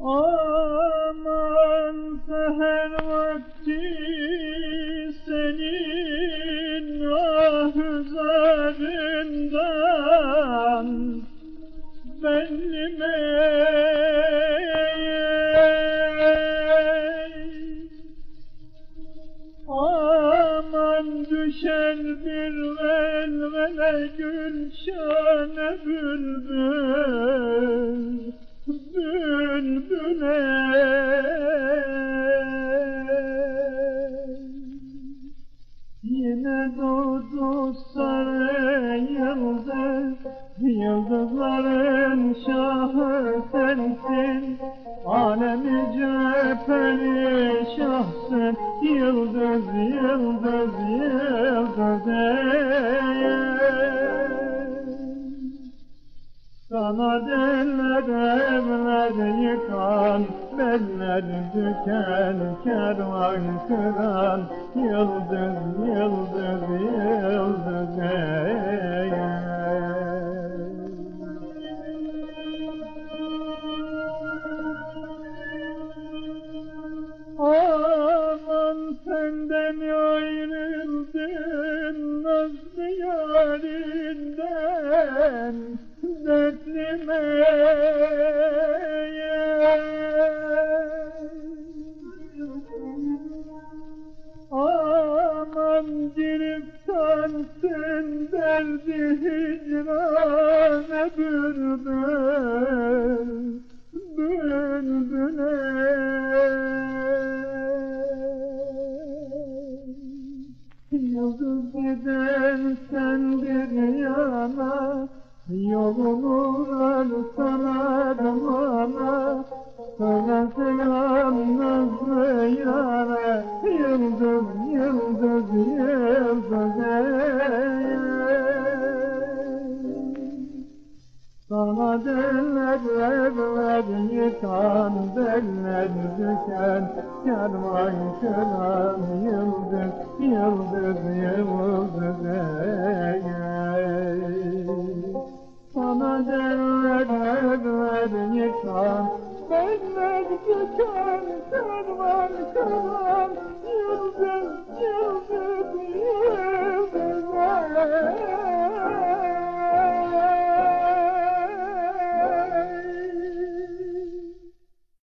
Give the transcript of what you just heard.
Aman seher vakti senin ah üzerinden. Benlime Aman düşer bir velvele gülşane bülbül. Doğdu sarı yıldız Yıldızların şahı sensin. Alemi cepheli şahsın. Yıldız, yıldız, yıldız ey. Sana deller evler yıkan, beller düken, kervan kıran, yıldız, yıldız yarinden dertlim Aman giriftansın derdi hicrane bülbül Bülbül Yıldız giden sendir yana Yolunu ver sanar bana Söyle selam nazlı yara Yıldız, yıldız, yıldız ey sana derler evler yıkan derler düken Kervan kıran yıldız yıldız yıldız ey Sana derler evler yıkan derler düken Kervan kıran yıldız yıldız